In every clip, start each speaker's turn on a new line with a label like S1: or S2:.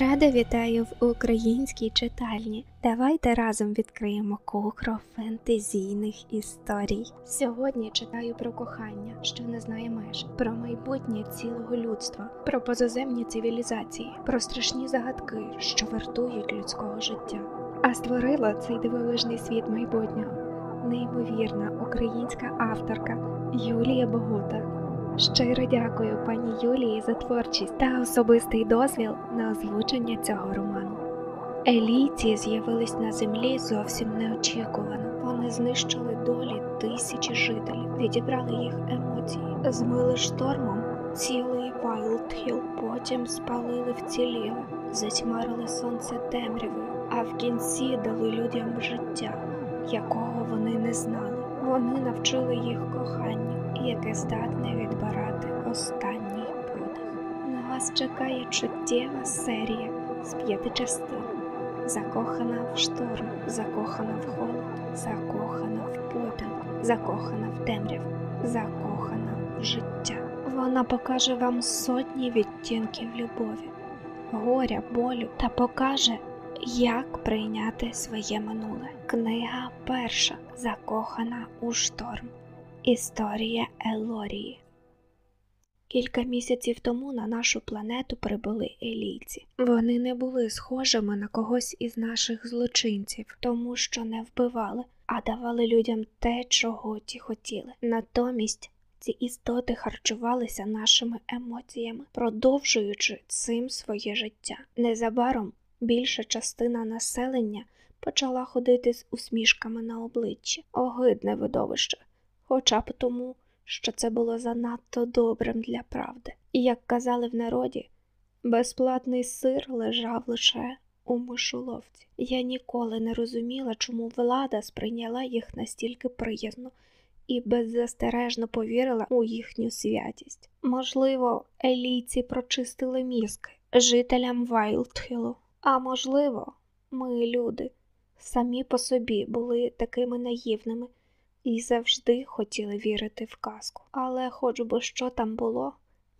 S1: Рада вітаю в українській читальні. Давайте разом відкриємо кукро фентезійних історій. Сьогодні читаю про кохання, що не знає меж, про майбутнє цілого людства, про позаземні цивілізації, про страшні загадки, що вартують людського життя. А створила цей дивовижний світ майбутнього. Неймовірна українська авторка Юлія Богута. Щиро дякую пані Юлії за творчість та особистий дозвіл на озвучення цього роману. Елійці з'явились на землі зовсім неочікувано. Вони знищили долі тисячі жителів, відібрали їх емоції, змили штормом цілий Вайлдхіл, потім спалили вціліле, затьмарили сонце темрявою, а в кінці дали людям життя, якого вони не знали. Вони навчили їх коханню яке здатне відбирати останній подих. На вас чекає чуттєва серія з п'яти частин. Закохана в шторм, закохана в холод, закохана в попіл, закохана в темряву, закохана в життя. Вона покаже вам сотні відтінків любові, горя, болю та покаже, як прийняти своє минуле. Книга перша закохана у шторм. Історія Елорії Кілька місяців тому на нашу планету прибули елійці. Вони не були схожими на когось із наших злочинців, тому що не вбивали, а давали людям те, чого ті хотіли. Натомість ці істоти харчувалися нашими емоціями, продовжуючи цим своє життя. Незабаром більша частина населення почала ходити з усмішками на обличчі, огидне видовище хоча б тому, що це було занадто добрим для правди. І, як казали в народі, безплатний сир лежав лише у мишоловці. Я ніколи не розуміла, чому влада сприйняла їх настільки приязно і беззастережно повірила у їхню святість. Можливо, елійці прочистили мізки жителям Вайлдхілу, а можливо, ми, люди, самі по собі були такими наївними і завжди хотіли вірити в казку. Але, хоч би що там було,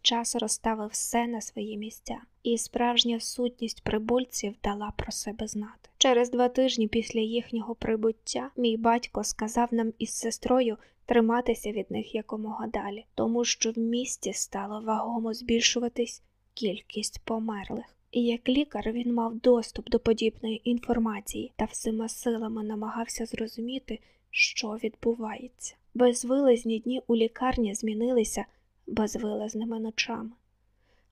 S1: час розставив все на свої місця, і справжня сутність прибульців дала про себе знати. Через два тижні після їхнього прибуття мій батько сказав нам із сестрою триматися від них якомога далі, тому що в місті стало вагомо збільшуватись кількість померлих. І як лікар він мав доступ до подібної інформації та всіма силами намагався зрозуміти, що відбувається. Безвилазні дні у лікарні змінилися безвилазними ночами.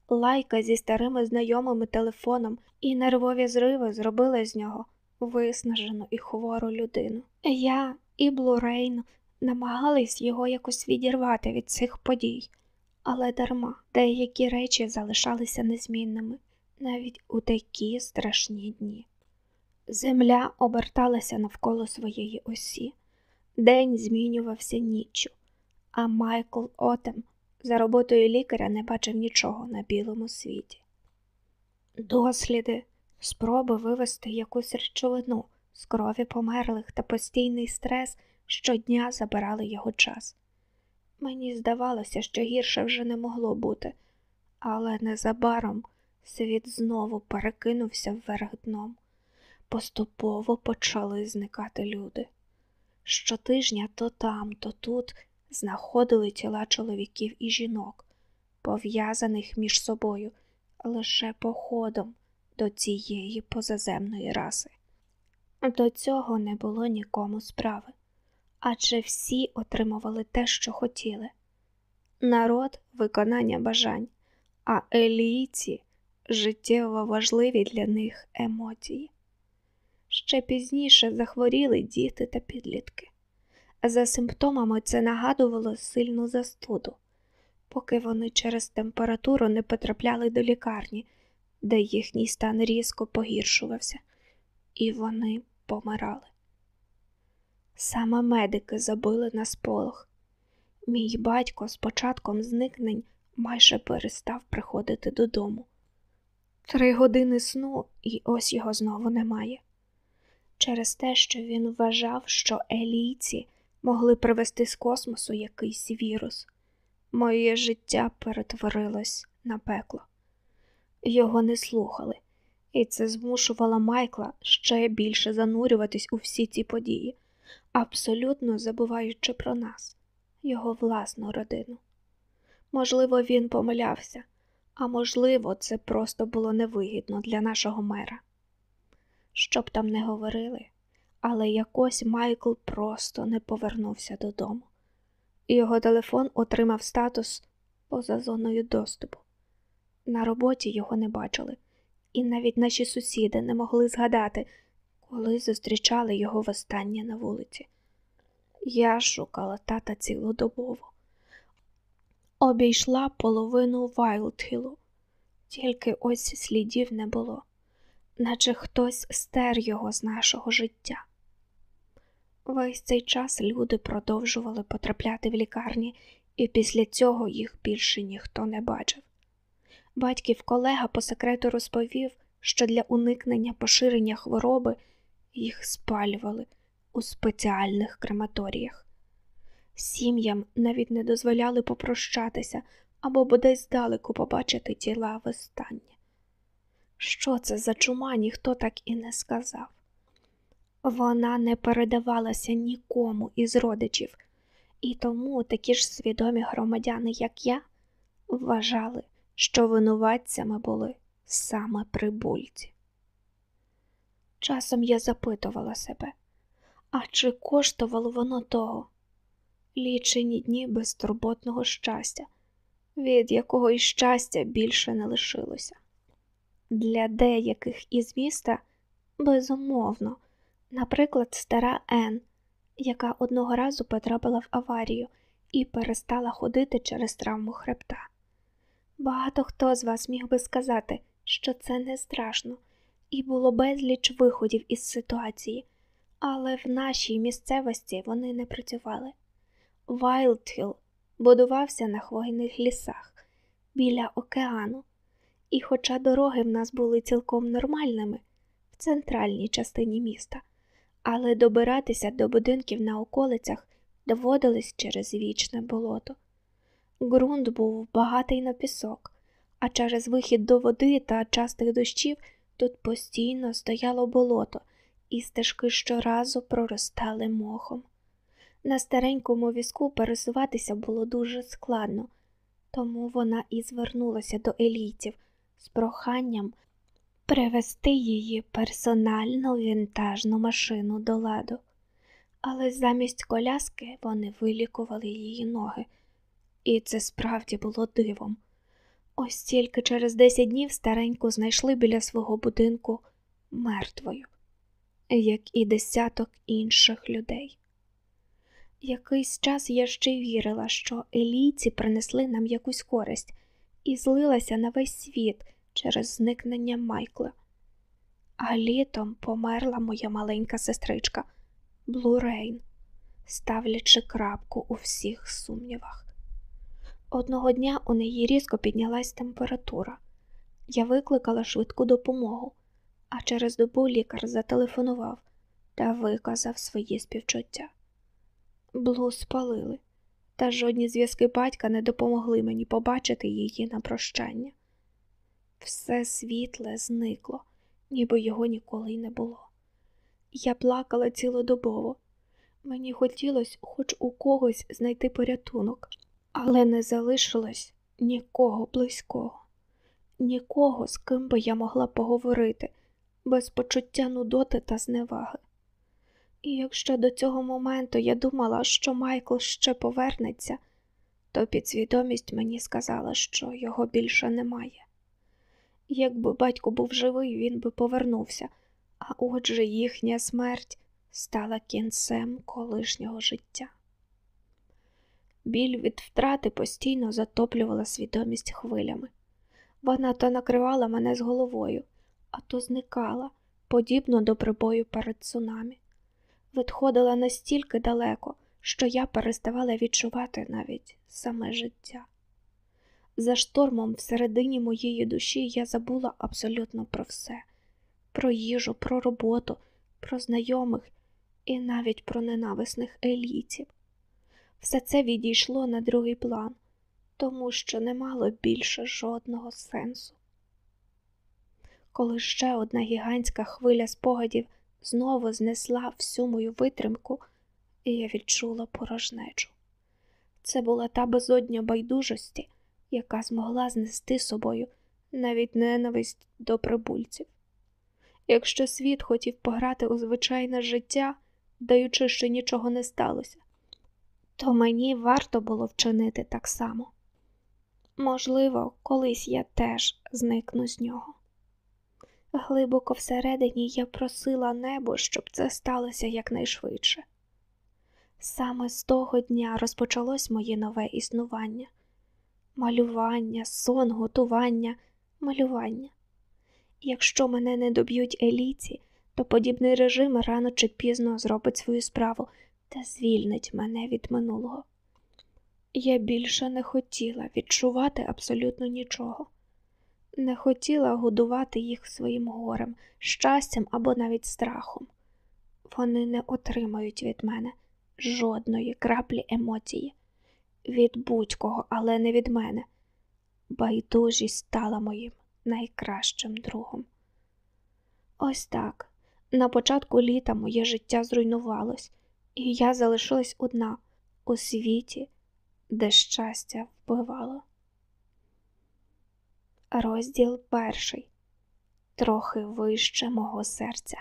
S1: Лайка зі старими знайомими телефоном і нервові зриви зробили з нього виснажену і хвору людину. Я і Блурейн намагались його якось відірвати від цих подій, але дарма деякі речі залишалися незмінними навіть у такі страшні дні. Земля оберталася навколо своєї осі. День змінювався ніччю, а Майкл Отем за роботою лікаря не бачив нічого на білому світі. Досліди, спроби вивести якусь речовину з крові померлих та постійний стрес щодня забирали його час. Мені здавалося, що гірше вже не могло бути, але незабаром світ знову перекинувся вверх дном. Поступово почали зникати люди. Щотижня то там, то тут знаходили тіла чоловіків і жінок, пов'язаних між собою лише походом до цієї позаземної раси. До цього не було нікому справи, адже всі отримували те, що хотіли народ виконання бажань, а елійці життєво важливі для них емоції. Ще пізніше захворіли діти та підлітки. За симптомами це нагадувало сильну застуду, поки вони через температуру не потрапляли до лікарні, де їхній стан різко погіршувався, і вони помирали. Саме медики забили на сполох. Мій батько з початком зникнень майже перестав приходити додому. Три години сну, і ось його знову немає через те, що він вважав, що елійці могли привезти з космосу якийсь вірус. Моє життя перетворилось на пекло. Його не слухали, І це змушувало Майкла ще більше занурюватись у всі ці події, абсолютно забуваючи про нас, його власну родину. Можливо, він помилявся, а можливо, це просто було невигідно для нашого мера. Щоб там не говорили, але якось Майкл просто не повернувся додому. Його телефон отримав статус поза зоною доступу. На роботі його не бачили, і навіть наші сусіди не могли згадати, коли зустрічали його востаннє на вулиці. Я шукала тата цілодобово, обійшла половину Вайлдхілу, тільки ось слідів не було, наче хтось стер його з нашого життя. Весь цей час люди продовжували потрапляти в лікарні, і після цього їх більше ніхто не бачив. Батьків колега по секрету розповів, що для уникнення поширення хвороби їх спалювали у спеціальних крематоріях. Сім'ям навіть не дозволяли попрощатися або бодай здалеку побачити тіла востаннє. Що це за чума, ніхто так і не сказав. Вона не передавалася нікому із родичів, і тому такі ж свідомі громадяни, як я, вважали, що винуватцями були саме прибульці. Часом я запитувала себе, а чи коштувало воно того? Лічені дні безтурботного щастя, від якого і щастя більше не лишилося. Для деяких із міста безумовно. Наприклад, стара Ен, яка одного разу потрапила в аварію і перестала ходити через травму хребта. Багато хто з вас міг би сказати, що це не страшно, і було безліч виходів із ситуації, але в нашій місцевості вони не працювали. Вайлдхіл будувався на хвойних лісах біля океану, і, хоча дороги в нас були цілком нормальними в центральній частині міста але добиратися до будинків на околицях доводилось через вічне болото. Ґрунт був багатий на пісок, а через вихід до води та частих дощів тут постійно стояло болото, і стежки щоразу проростали мохом. На старенькому візку пересуватися було дуже складно, тому вона і звернулася до елітів з проханням привезти її персональну вінтажну машину до ладу, але замість коляски вони вилікували її ноги, і це справді було дивом. Ось тільки через десять днів стареньку знайшли біля свого будинку мертвою, як і десяток інших людей. Якийсь час я ще вірила, що елійці принесли нам якусь користь і злилася на весь світ, через зникнення Майкла. А літом померла моя маленька сестричка Блурейн, ставлячи крапку у всіх сумнівах. Одного дня у неї різко піднялась температура. Я викликала швидку допомогу, а через добу лікар зателефонував та виказав свої співчуття. Блу спалили, та жодні зв'язки батька не допомогли мені побачити її на прощання. Все світле зникло, ніби його ніколи й не було. Я плакала цілодобово. Мені хотілося хоч у когось знайти порятунок, але не залишилось нікого близького, нікого, з ким би я могла поговорити, без почуття нудоти та зневаги. І якщо до цього моменту я думала, що Майкл ще повернеться, то підсвідомість мені сказала, що його більше немає. Якби батько був живий, він би повернувся, а отже їхня смерть стала кінцем колишнього життя. Біль від втрати постійно затоплювала свідомість хвилями. Вона то накривала мене з головою, а то зникала, подібно до прибою перед цунамі. Відходила настільки далеко, що я переставала відчувати навіть саме життя. За штормом всередині моєї душі я забула абсолютно про все: про їжу, про роботу, про знайомих і навіть про ненависних елітів. Все це відійшло на другий план, тому що не мало більше жодного сенсу. коли ще одна гігантська хвиля спогадів знову знесла всю мою витримку, і я відчула порожнечу. Це була та безодня байдужості, яка змогла знести собою навіть ненависть до прибульців. Якщо світ хотів пограти у звичайне життя, даючи, що нічого не сталося, то мені варто було вчинити так само. Можливо, колись я теж зникну з нього. Глибоко всередині я просила небо, щоб це сталося якнайшвидше. Саме з того дня розпочалось моє нове існування малювання, сон, готування, малювання. Якщо мене не доб'ють еліці, то подібний режим рано чи пізно зробить свою справу та звільнить мене від минулого. Я більше не хотіла відчувати абсолютно нічого, не хотіла годувати їх своїм горем, щастям або навіть страхом. Вони не отримають від мене жодної краплі емоції, від будь-кого, але не від мене. Байдужість стала моїм найкращим другом. Ось так. На початку літа моє життя зруйнувалось, і я залишилась одна у світі, де щастя вбивало. Розділ перший трохи вище мого серця.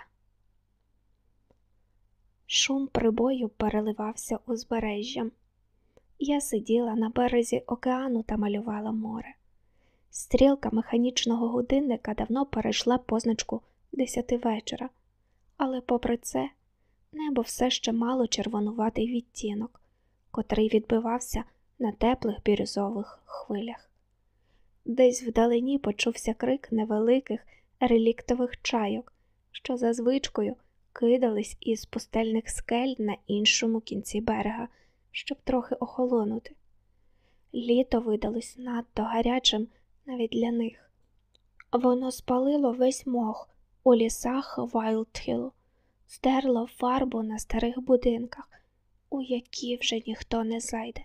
S1: Шум прибою переливався узбережжям. Я сиділа на березі океану та малювала море. Стрілка механічного годинника давно перейшла позначку десяти вечора, але, попри це, небо все ще мало червонуватий відтінок, котрий відбивався на теплих бірюзових хвилях. Десь вдалині почувся крик невеликих реліктових чайок, що за звичкою кидались із пустельних скель на іншому кінці берега, щоб трохи охолонути. Літо видалось надто гарячим навіть для них. Воно спалило весь мох у лісах Вайлдхілу, стерло фарбу на старих будинках, у які вже ніхто не зайде,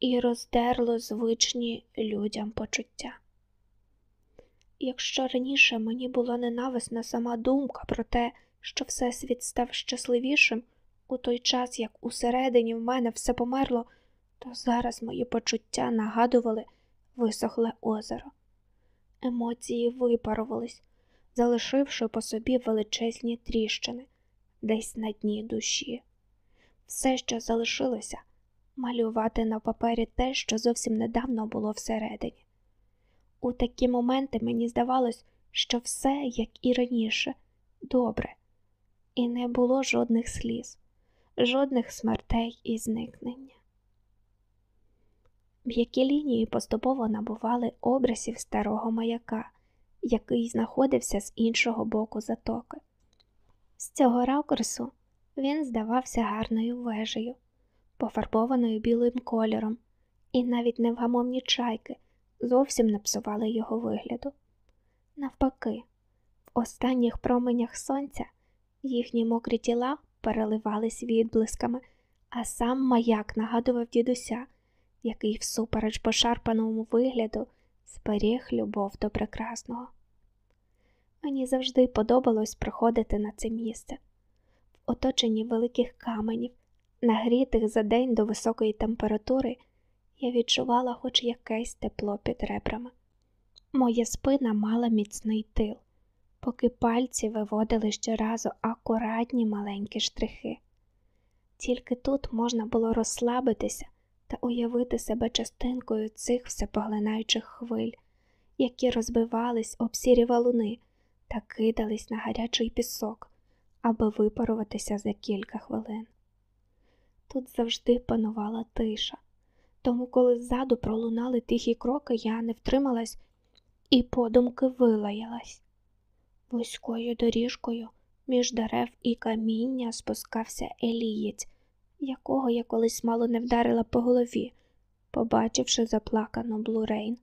S1: і роздерло звичні людям почуття. Якщо раніше мені була ненависна сама думка про те, що Всесвіт став щасливішим у той час, як усередині в мене все померло, то зараз мої почуття нагадували висохле озеро. Емоції випарувались, залишивши по собі величезні тріщини десь на дні душі. Все, що залишилося, малювати на папері те, що зовсім недавно було всередині. У такі моменти мені здавалось, що все, як і раніше, добре, і не було жодних сліз, жодних смертей і зникнення. М'які лінії поступово набували образів старого маяка, який знаходився з іншого боку затоки. З цього ракурсу він здавався гарною вежею, пофарбованою білим кольором, і навіть невгамовні чайки зовсім не псували його вигляду. Навпаки, в останніх променях сонця їхні мокрі тіла переливались відблисками, а сам маяк нагадував дідуся який, всупереч пошарпаному вигляду, зберіг любов до прекрасного. Мені завжди подобалось приходити на це місце, в оточенні великих каменів, нагрітих за день до високої температури, я відчувала хоч якесь тепло під ребрами. Моя спина мала міцний тил, поки пальці виводили щоразу акуратні маленькі штрихи. Тільки тут можна було розслабитися та уявити себе частинкою цих всепоглинаючих хвиль, які розбивались об сірі валуни та кидались на гарячий пісок, аби випаруватися за кілька хвилин. Тут завжди панувала тиша, тому, коли ззаду пролунали тихі кроки, я не втрималась і подумки вилаялась. Вузькою доріжкою між дерев і каміння спускався Елієць якого я колись мало не вдарила по голові, побачивши заплакану Блурейн.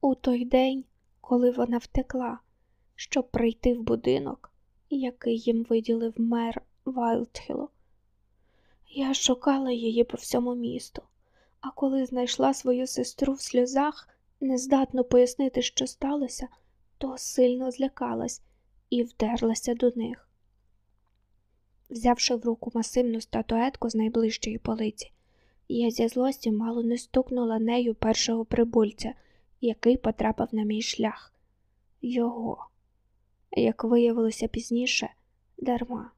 S1: У той день, коли вона втекла, щоб прийти в будинок, який їм виділив мер Вайлдхілу, я шукала її по всьому місту, а коли знайшла свою сестру в сльозах, нездатно пояснити, що сталося, то сильно злякалась і вдерлася до них. Взявши в руку масивну статуетку з найближчої полиці, я зі злості мало не стукнула нею першого прибульця, який потрапив на мій шлях. Його, як виявилося пізніше, дарма.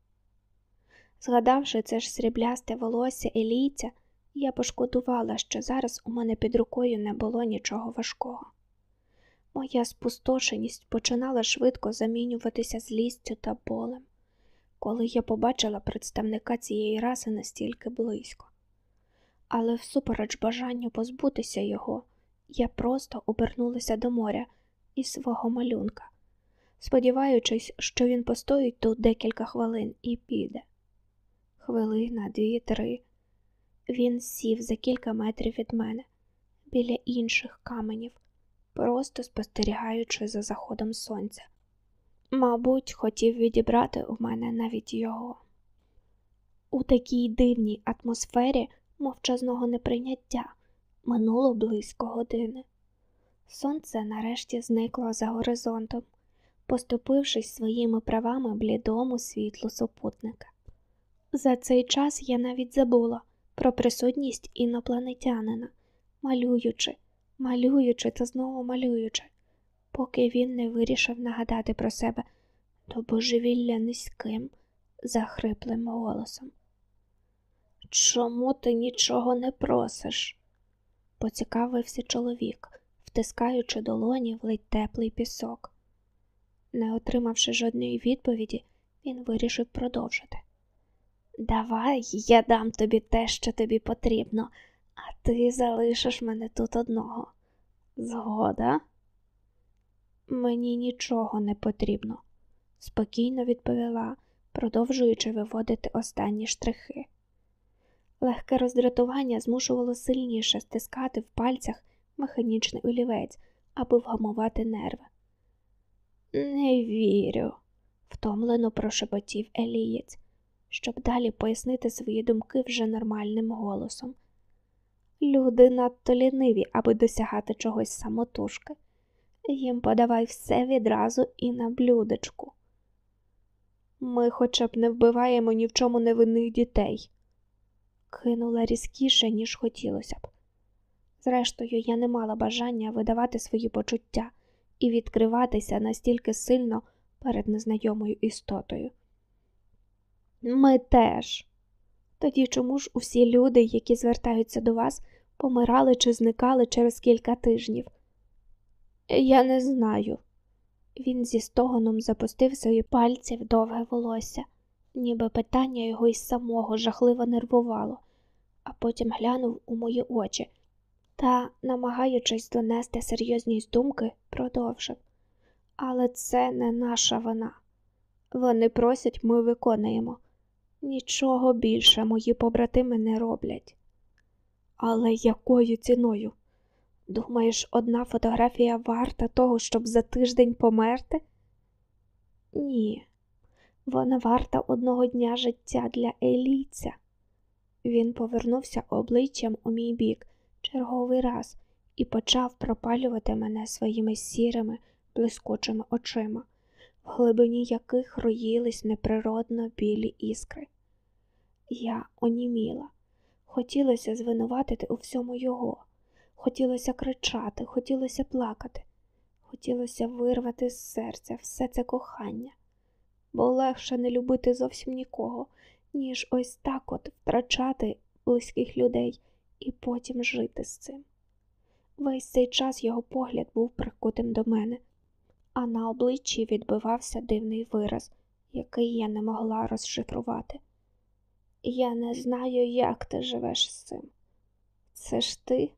S1: Згадавши це ж сріблясте волосся елійця, я пошкодувала, що зараз у мене під рукою не було нічого важкого. Моя спустошеність починала швидко замінюватися злістю та болем, коли я побачила представника цієї раси настільки близько. Але всупереч бажанню позбутися його, я просто обернулася до моря і свого малюнка, сподіваючись, що він постоїть тут декілька хвилин і піде. Хвилина, дві, три. Він сів за кілька метрів від мене, біля інших каменів, просто спостерігаючи за заходом сонця. Мабуть, хотів відібрати у мене навіть його. У такій дивній атмосфері мовчазного неприйняття минуло близько години. Сонце нарешті зникло за горизонтом, поступившись своїми правами блідому світлу супутника. За цей час я навіть забула про присутність інопланетянина, малюючи, малюючи та знову малюючи, поки він не вирішив нагадати про себе до божевілля низьким, захриплим голосом. Чому ти нічого не просиш? поцікавився чоловік, втискаючи долоні в ледь теплий пісок. Не отримавши жодної відповіді, він вирішив продовжити. Давай я дам тобі те, що тобі потрібно, а ти залишиш мене тут одного. Згода? Мені нічого не потрібно, спокійно відповіла, продовжуючи виводити останні штрихи. Легке роздратування змушувало сильніше стискати в пальцях механічний олівець, аби вгамувати нерви. Не вірю, втомлено прошепотів Елієць щоб далі пояснити свої думки вже нормальним голосом. Люди надто ліниві, аби досягати чогось самотужки. Їм подавай все відразу і на блюдечку. Ми хоча б не вбиваємо ні в чому невинних дітей, кинула різкіше, ніж хотілося б. Зрештою, я не мала бажання видавати свої почуття і відкриватися настільки сильно перед незнайомою істотою. Ми теж. Тоді чому ж усі люди, які звертаються до вас, помирали чи зникали через кілька тижнів? Я не знаю. Він зі стогоном запустив свої пальці в довге волосся, ніби питання його й самого жахливо нервувало, а потім глянув у мої очі та, намагаючись донести серйозність думки, продовжив. Але це не наша вина. Вони просять, ми виконуємо. Нічого більше мої побратими не роблять. Але якою ціною? Думаєш, одна фотографія варта того, щоб за тиждень померти? Ні, вона варта одного дня життя для елійця. Він повернувся обличчям у мій бік черговий раз і почав пропалювати мене своїми сірими, блискучими очима в глибині яких роїлись неприродно білі іскри. Я оніміла, хотілося звинуватити у всьому його, хотілося кричати, хотілося плакати, хотілося вирвати з серця все це кохання, бо легше не любити зовсім нікого, ніж ось так от втрачати близьких людей і потім жити з цим. Весь цей час його погляд був прикутим до мене, а на обличчі відбивався дивний вираз, який я не могла розшифрувати. Я не знаю, як ти живеш з цим. Це ж ти,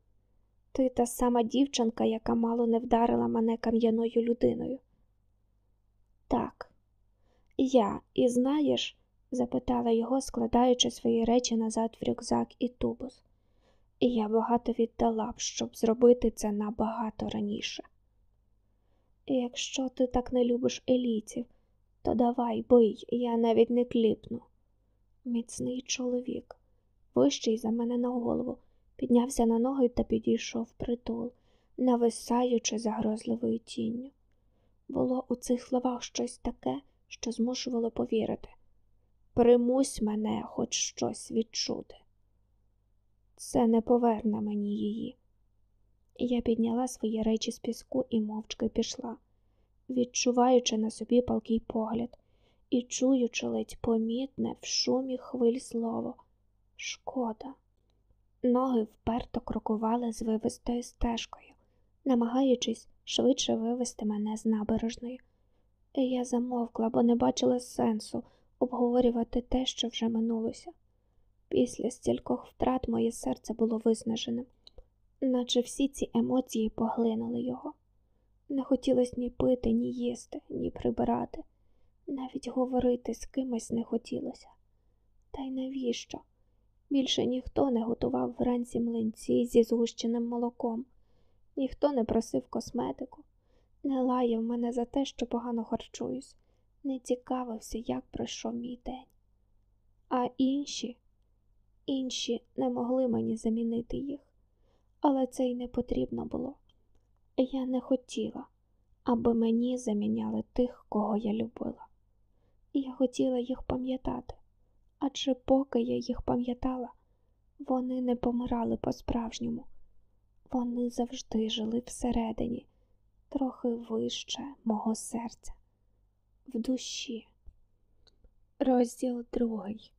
S1: ти та сама дівчинка, яка мало не вдарила мене кам'яною людиною. Так, я, і знаєш, запитала його, складаючи свої речі назад в рюкзак і тубус. І я багато віддала б, щоб зробити це набагато раніше. Якщо ти так не любиш елітів, то давай бий, я навіть не кліпну. Міцний чоловік, вищий за мене на голову, піднявся на ноги та підійшов притул, нависаючи загрозливою тінню. Було у цих словах щось таке, що змушувало повірити. Примусь мене хоч щось відчути. Це не поверне мені її. Я підняла свої речі з піску і мовчки пішла, відчуваючи на собі палкий погляд і чуючи ледь помітне в шумі хвиль слово шкода. Ноги вперто крокували з вивистою стежкою, намагаючись швидше вивести мене з набережної. Я замовкла, бо не бачила сенсу обговорювати те, що вже минулося. Після стількох втрат моє серце було виснаженим, наче всі ці емоції поглинули його. Не хотілося ні пити, ні їсти, ні прибирати, навіть говорити з кимось не хотілося. Та й навіщо? Більше ніхто не готував вранці млинці зі згущеним молоком, ніхто не просив косметику, не лаяв мене за те, що погано харчуюсь, не цікавився, як пройшов мій день. А інші, інші не могли мені замінити їх, але це й не потрібно було. Я не хотіла, аби мені заміняли тих, кого я любила. Я хотіла їх пам'ятати адже поки я їх пам'ятала, вони не помирали по-справжньому, вони завжди жили всередині, трохи вище мого серця, в душі. Розділ другий.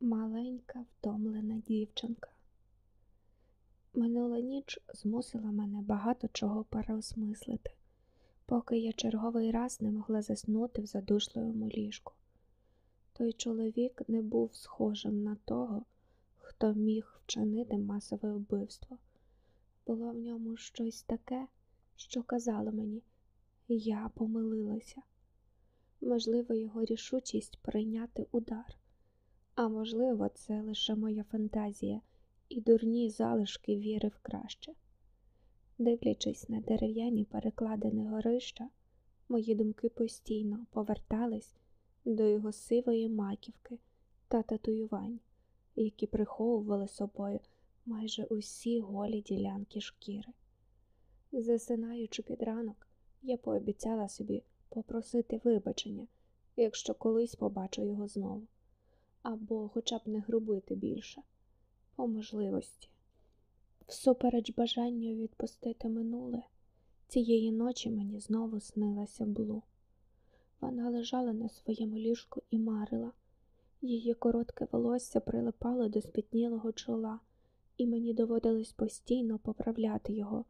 S1: Маленька втомлена дівчинка. Минула ніч змусила мене багато чого переосмислити, поки я черговий раз не могла заснути в задушливому ліжку. Той чоловік не був схожим на того, хто міг вчинити масове вбивство. Було в ньому щось таке, що казало мені, я помилилася. Можливо, його рішучість прийняти удар, а можливо, це лише моя фантазія і дурні залишки віри в краще. Дивлячись на дерев'яні перекладини горища, мої думки постійно повертались до його сивої маківки та татуювань, які приховували собою майже усі голі ділянки шкіри. Засинаючи під ранок, я пообіцяла собі попросити вибачення, якщо колись побачу його знову, або хоча б не грубити більше, по можливості. Всупереч бажанню відпустити минуле, цієї ночі мені знову снилася блу. Вона лежала на своєму ліжку і марила. Її коротке волосся прилипало до спітнілого чола, і мені доводилось постійно поправляти його,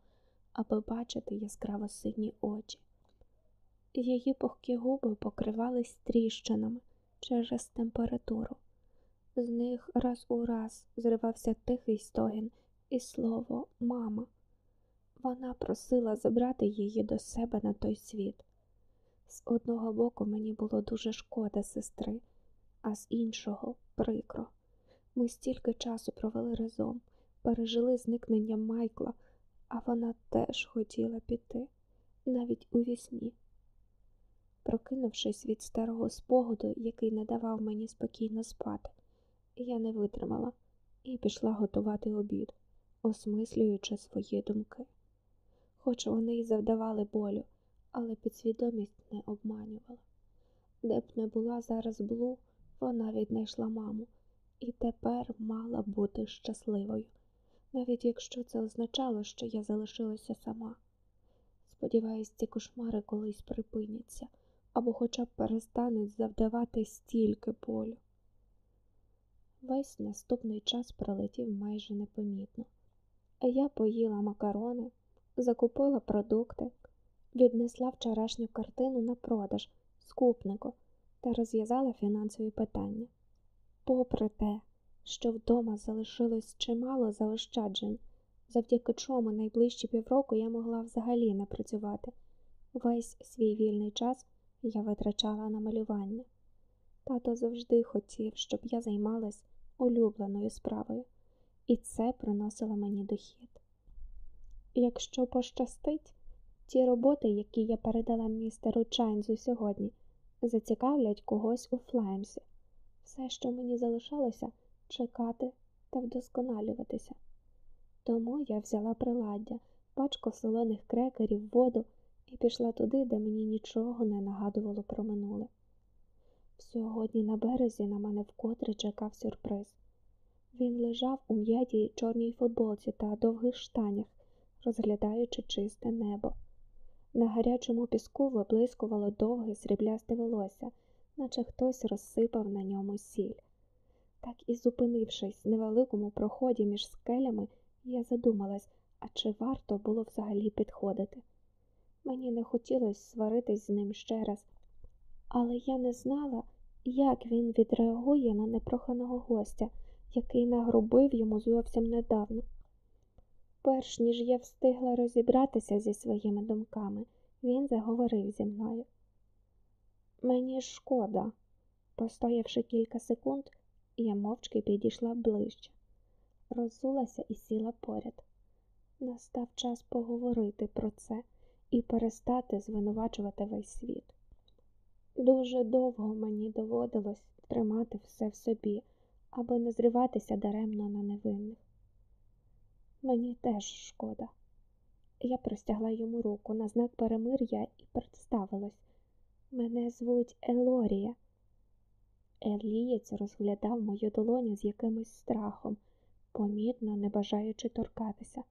S1: аби бачити яскраво сині очі. Її пухкі губи покривались тріщинами через температуру. З них раз у раз зривався тихий стогін і слово мама. Вона просила забрати її до себе на той світ. З одного боку мені було дуже шкода сестри, а з іншого прикро. Ми стільки часу провели разом, пережили зникнення Майкла, а вона теж хотіла піти, навіть у вісні. Прокинувшись від старого спогаду, який не давав мені спокійно спати, я не витримала і пішла готувати обід, осмислюючи свої думки. Хоч вони й завдавали болю але підсвідомість не обманювала. Де б не була зараз Блу, вона віднайшла маму і тепер мала бути щасливою, навіть якщо це означало, що я залишилася сама. Сподіваюсь, ці кошмари колись припиняться або хоча б перестануть завдавати стільки болю. Весь наступний час пролетів майже непомітно. Я поїла макарони, закупила продукти, віднесла вчорашню картину на продаж скупнику та розв'язала фінансові питання. Попри те, що вдома залишилось чимало заощаджень, завдяки чому найближчі півроку я могла взагалі не працювати. Весь свій вільний час я витрачала на малювання. Тато завжди хотів, щоб я займалась улюбленою справою, і це приносило мені дохід. Якщо пощастить, Ті роботи, які я передала містеру Чайнзу сьогодні, зацікавлять когось у Флаймсі. Все, що мені залишалося, чекати та вдосконалюватися. Тому я взяла приладдя, пачку солоних крекерів, воду і пішла туди, де мені нічого не нагадувало про минуле. Сьогодні на березі на мене вкотре чекав сюрприз. Він лежав у м'ятій чорній футболці та довгих штанях, розглядаючи чисте небо. На гарячому піску виблискувало довге сріблясте волосся, наче хтось розсипав на ньому сіль. Так і зупинившись в невеликому проході між скелями, я задумалась, а чи варто було взагалі підходити. Мені не хотілося сваритись з ним ще раз, але я не знала, як він відреагує на непроханого гостя, який нагрубив йому зовсім недавно. Перш ніж я встигла розібратися зі своїми думками, він заговорив зі мною. Мені шкода. Постоявши кілька секунд, я мовчки підійшла ближче, роззулася і сіла поряд. Настав час поговорити про це і перестати звинувачувати весь світ. Дуже довго мені доводилось тримати все в собі, аби не зриватися даремно на невинних. Мені теж шкода. Я простягла йому руку на знак перемир'я і представилась. Мене звуть Елорія. Елієць розглядав мою долоню з якимось страхом, помітно не бажаючи торкатися.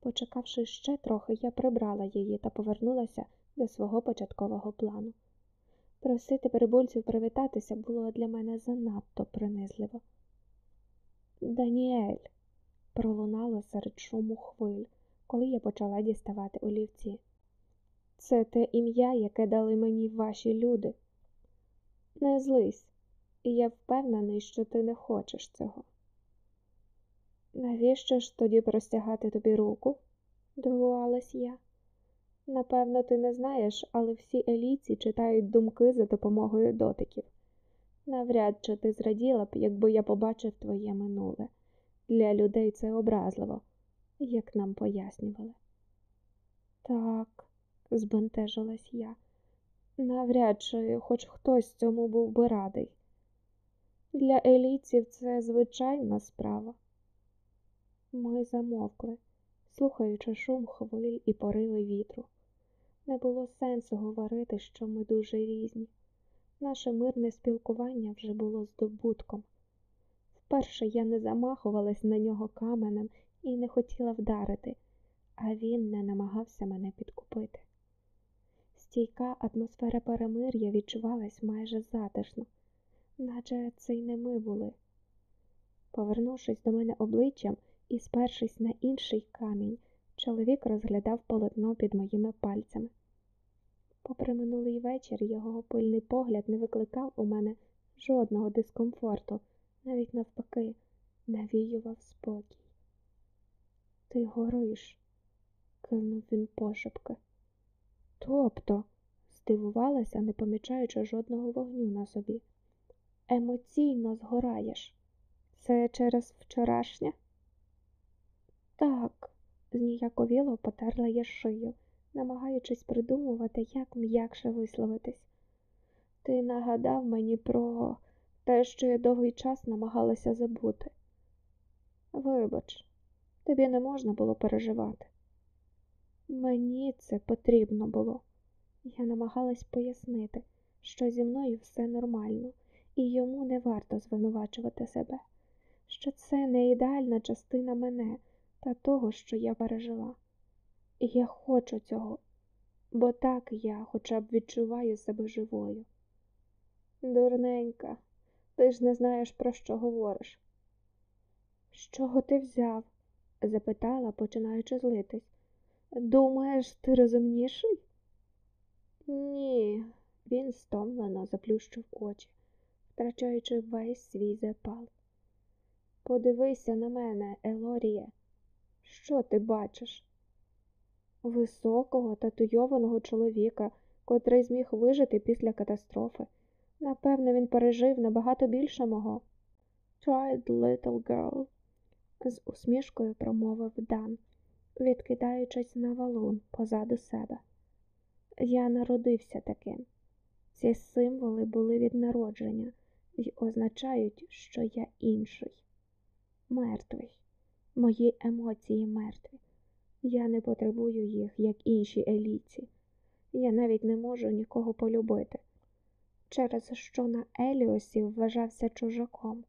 S1: Почекавши ще трохи, я прибрала її та повернулася до свого початкового плану. Просити прибульців привітатися було для мене занадто принизливо. Даніель, пролунало серед шуму хвиль, коли я почала діставати олівці. Це те ім'я, яке дали мені ваші люди. Не злись, я впевнений, що ти не хочеш цього. Навіщо ж тоді простягати тобі руку? дивувалась я. Напевно, ти не знаєш, але всі еліці читають думки за допомогою дотиків. Навряд чи ти зраділа б, якби я побачив твоє минуле. Для людей це образливо, як нам пояснювали. Так, збентежилась я. Навряд чи хоч хтось цьому був би радий. Для елійців це звичайна справа. Ми замовкли, слухаючи шум хвиль і пориви вітру. Не було сенсу говорити, що ми дуже різні. Наше мирне спілкування вже було здобутком. Вперше я не замахувалась на нього каменем і не хотіла вдарити, а він не намагався мене підкупити. Стійка атмосфера перемир'я відчувалась майже затишно, наче це й не ми були. Повернувшись до мене обличчям і спершись на інший камінь, чоловік розглядав полотно під моїми пальцями. Попри минулий вечір, його пильний погляд не викликав у мене жодного дискомфорту, навіть навпаки, навіював спокій. Ти гориш, кивнув він пошепки. Тобто, здивувалася, не помічаючи жодного вогню на собі. Емоційно згораєш. Це через вчорашнє? Так, зніяковіло потерла я шию, намагаючись придумувати, як м'якше висловитись. Ти нагадав мені про те, що я довгий час намагалася забути. Вибач, тобі не можна було переживати. Мені це потрібно було. Я намагалась пояснити, що зі мною все нормально, і йому не варто звинувачувати себе, що це не ідеальна частина мене та того, що я пережила. І я хочу цього, бо так я хоча б відчуваю себе живою. Дурненька, ти ж не знаєш, про що говориш. З чого ти взяв? запитала, починаючи злитись. Думаєш, ти розумніший? Ні, він стомлено заплющив очі, втрачаючи весь свій запал. Подивися на мене, Елоріє, що ти бачиш? Високого, татуйованого чоловіка, котрий зміг вижити після катастрофи. Напевно, він пережив набагато більше мого. Tried little girl, з усмішкою промовив Дан, відкидаючись на валун позаду себе. Я народився таким. Ці символи були від народження і означають, що я інший, мертвий. Мої емоції мертві. Я не потребую їх, як інші еліці. Я навіть не можу нікого полюбити, через що на Еліосі вважався чужаком.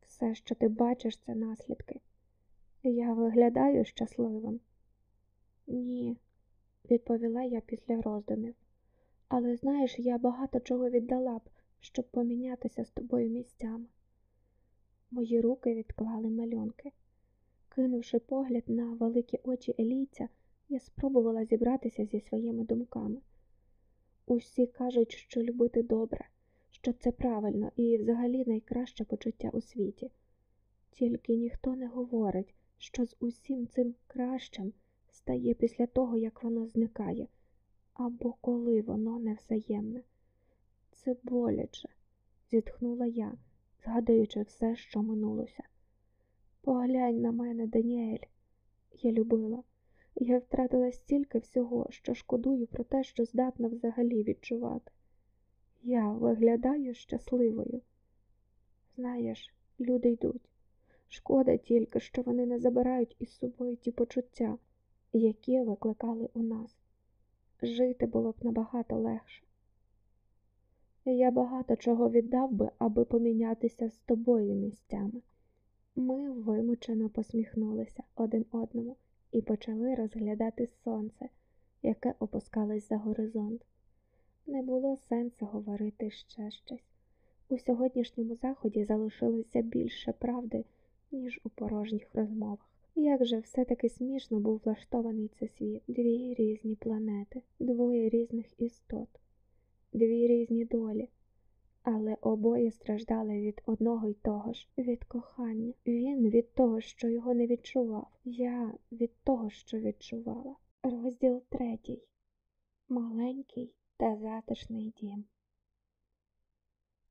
S1: Все, що ти бачиш, це наслідки. Я виглядаю щасливим. Ні, відповіла я після роздумів. Але знаєш, я багато чого віддала б, щоб помінятися з тобою місцями. Мої руки відклали малюнки. Кинувши погляд на великі очі Елійця, я спробувала зібратися зі своїми думками. Усі кажуть, що любити добре, що це правильно і взагалі найкраще почуття у світі. Тільки ніхто не говорить, що з усім цим кращим стає після того, як воно зникає, або коли воно невзаємне. Це боляче, зітхнула я, згадуючи все, що минулося. Поглянь на мене, Даніель. Я любила. Я втратила стільки всього, що шкодую про те, що здатна взагалі відчувати. Я виглядаю щасливою. Знаєш, люди йдуть. Шкода тільки, що вони не забирають із собою ті почуття, які викликали у нас. Жити було б набагато легше. Я багато чого віддав би, аби помінятися з тобою місцями. Ми вимучено посміхнулися один одному і почали розглядати сонце, яке опускалось за горизонт. Не було сенсу говорити ще щось. У сьогоднішньому заході залишилося більше правди, ніж у порожніх розмовах. Як же все-таки смішно був влаштований цей світ, дві різні планети, двоє різних істот, дві різні долі. Але обоє страждали від одного й того ж, від кохання. Він від того, що його не відчував, я від того, що відчувала. Розділ третій маленький та затишний дім.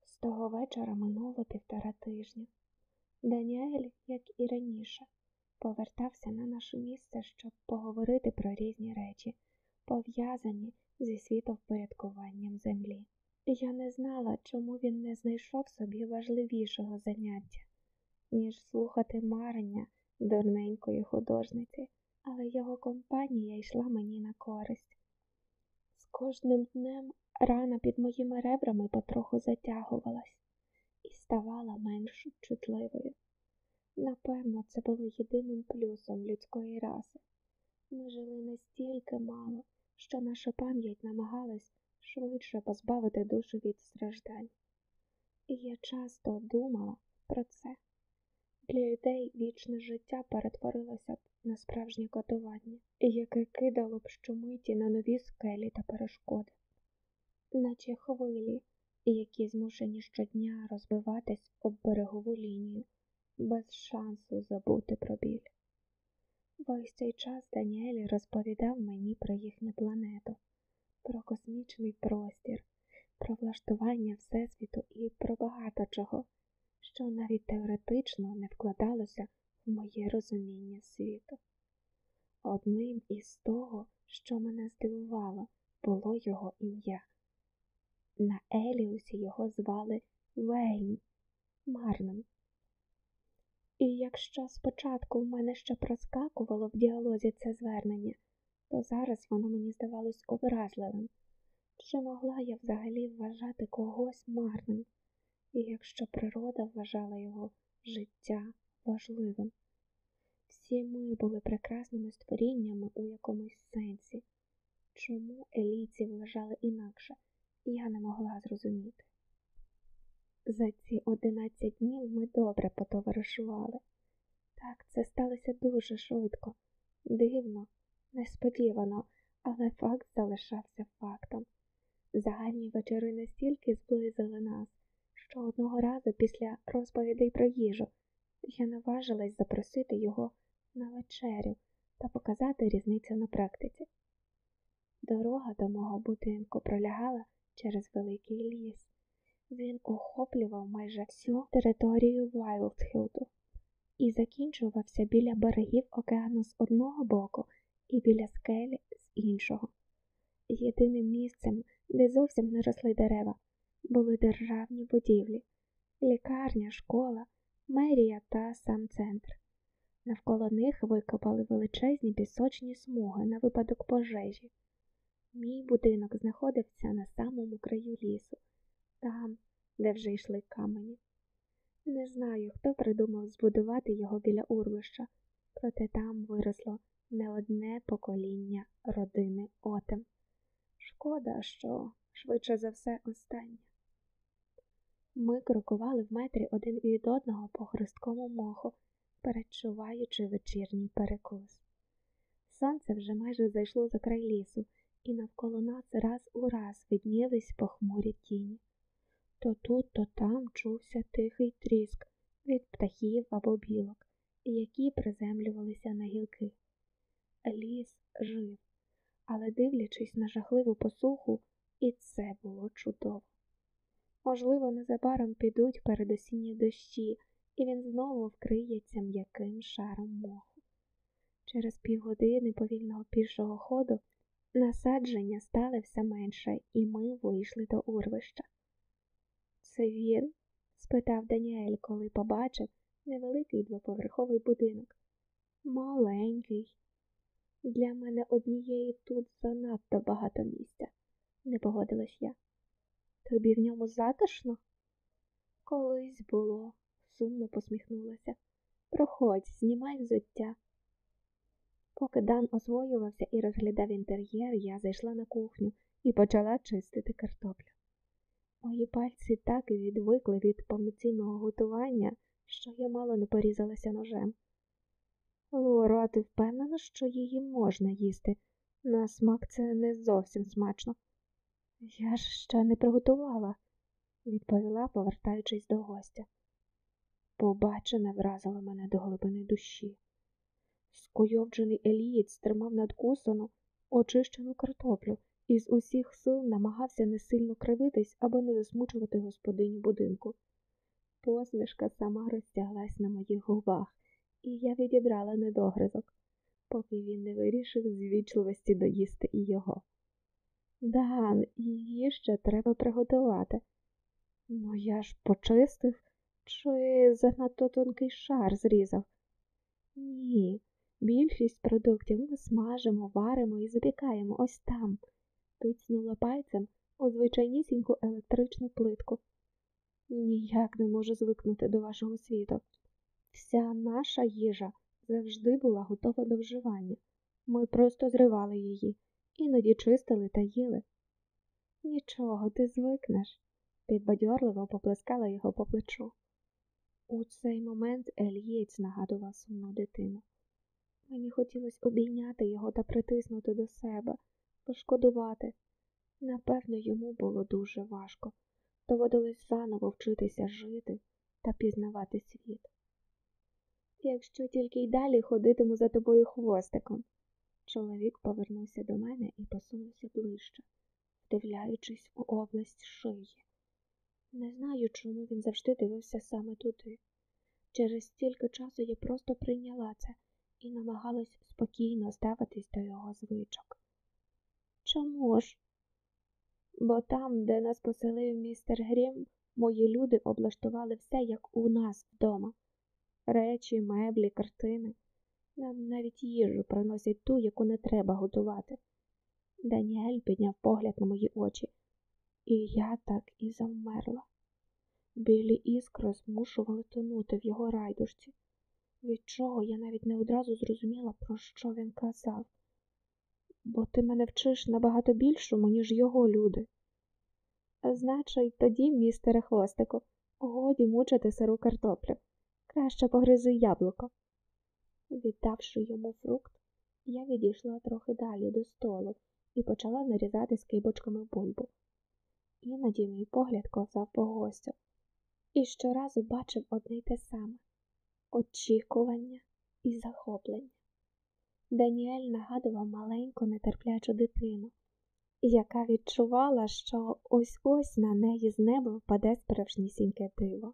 S1: З того вечора минуло півтора тижня. Даніель, як і раніше, повертався на наше місце, щоб поговорити про різні речі, пов'язані зі світовпорядкуванням землі. Я не знала, чому він не знайшов собі важливішого заняття, ніж слухати марення дурненької художниці, але його компанія йшла мені на користь. З кожним днем рана під моїми ребрами потроху затягувалась і ставала менш чутливою. Напевно, це було єдиним плюсом людської раси. Ми жили настільки мало, що наша пам'ять намагалась швидше позбавити душу від страждань. І я часто думала про це. Для людей вічне життя перетворилося б на справжнє катування, яке кидало б щомиті на нові скелі та перешкоди, наче хвилі, які змушені щодня розбиватись об берегову лінію, без шансу забути про біль. Весь цей час Даніель розповідав мені про їхню планету про космічний простір, про влаштування Всесвіту і про багато чого, що навіть теоретично не вкладалося в моє розуміння світу. Одним із того, що мене здивувало, було його ім'я. На Еліусі його звали Вейн Марнем. І якщо спочатку в мене ще проскакувало в діалозі це звернення, то зараз воно мені здавалось образливим. Чи могла я взагалі вважати когось марним, і якщо природа вважала його життя важливим? Всі ми були прекрасними створіннями у якомусь сенсі. Чому елійці вважали інакше, я не могла зрозуміти. За ці одинадцять днів ми добре потоваришували. Так, це сталося дуже швидко, дивно, Несподівано, але факт залишався фактом. Загальні вечори настільки зблизили нас, що одного разу після розповідей про їжу я наважилась запросити його на вечерю та показати різницю на практиці. Дорога до мого будинку пролягала через великий ліс. Він охоплював майже всю територію Вайлдхілду і закінчувався біля берегів океану з одного боку і біля скелі з іншого. Єдиним місцем, де зовсім не росли дерева, були державні будівлі, лікарня, школа, мерія та сам центр. Навколо них викопали величезні пісочні смуги на випадок пожежі. Мій будинок знаходився на самому краю лісу, там, де вже йшли камені. Не знаю, хто придумав збудувати його біля урвища, проте там виросло не одне покоління родини Отем. Шкода, що швидше за все останнє. Ми крокували в метрі один від одного по хрусткому моху, перечуваючи вечірній перекус. Сонце вже майже зайшло за край лісу, і навколо нас раз у раз виднілись похмурі тіні. То тут, то там чувся тихий тріск від птахів або білок, які приземлювалися на гілки. Ліс жив, але дивлячись на жахливу посуху, і це було чудово. Можливо, незабаром підуть передосінні дощі, і він знову вкриється м'яким шаром моху. Через півгодини повільного пішого ходу насадження стали все менше, і ми вийшли до урвища. Це він? спитав Даніель, коли побачив невеликий двоповерховий будинок. Маленький. Для мене однієї тут занадто багато місця, не погодилась я. Тобі в ньому затишно? Колись було, сумно посміхнулася. Проходь, знімай взуття. Поки Дан освоювався і розглядав інтер'єр, я зайшла на кухню і почала чистити картоплю. Мої пальці так відвикли від повноцінного готування, що я мало не порізалася ножем. Лоро, а ти впевнена, що її можна їсти? На смак це не зовсім смачно. Я ж ще не приготувала, відповіла, повертаючись до гостя. Побачене вразило мене до глибини душі. Скойовджений Елієць тримав надкусану, очищену картоплю і з усіх сил намагався не сильно кривитись, аби не засмучувати господиню будинку. Посмішка сама розтяглась на моїх губах, і я відібрала недогризок, поки він не вирішив з вічливості доїсти і його. Дан, її ще треба приготувати. Ну я ж почистив чи занадто тонкий шар зрізав? Ні, більшість продуктів ми смажимо, варимо і запікаємо ось там, тицнула пальцем у звичайнісіньку електричну плитку. Ніяк не можу звикнути до вашого світу. Вся наша їжа завжди була готова до вживання. Ми просто зривали її, іноді чистили та їли. Нічого, ти звикнеш, підбадьорливо поплескала його по плечу. У цей момент Елієць нагадував сумну дитину. Мені хотілося обійняти його та притиснути до себе, пошкодувати. Напевно, йому було дуже важко. Доводилось заново вчитися жити та пізнавати світ. Якщо тільки й далі ходитиму за тобою хвостиком. Чоловік повернувся до мене і посунувся ближче, вдивляючись у область шиї. Не знаю, чому він завжди дивився саме туди. Через стільки часу я просто прийняла це і намагалась спокійно ставитись до його звичок. Чому ж? Бо там, де нас поселив містер Грім, мої люди облаштували все, як у нас вдома речі, меблі, картини. Нам навіть їжу приносять ту, яку не треба готувати. Даніель підняв погляд на мої очі, і я так і завмерла. Білі іскри змушували тонути в його райдушці, від чого я навіть не одразу зрозуміла, про що він казав. Бо ти мене вчиш набагато більшому, ніж його люди. Значить, тоді, містере хвостику, годі мучити сиру картоплю. Краще погризи яблуко. Віддавши йому фрукт, я відійшла трохи далі до столу і почала нарізати скибочками бульбу. Іноді мій погляд ковзав по гостю і щоразу бачив одне й те саме очікування і захоплення. Даніель нагадував маленьку нетерплячу дитину, яка відчувала, що ось ось на неї з неба впаде справжнісіньке диво.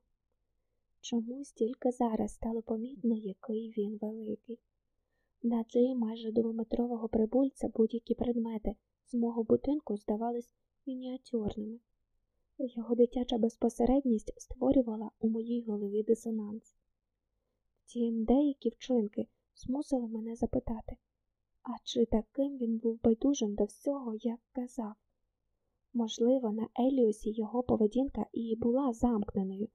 S1: Чомусь тільки зараз стало помітно, який він великий. На тлі майже двометрового прибульця будь-які предмети з мого будинку здавались мініатюрними. Його дитяча безпосередність створювала у моїй голові дисонанс. Втім, деякі вчинки змусили мене запитати А чи таким він був байдужим до всього, як казав? Можливо, на Еліусі його поведінка і була замкненою,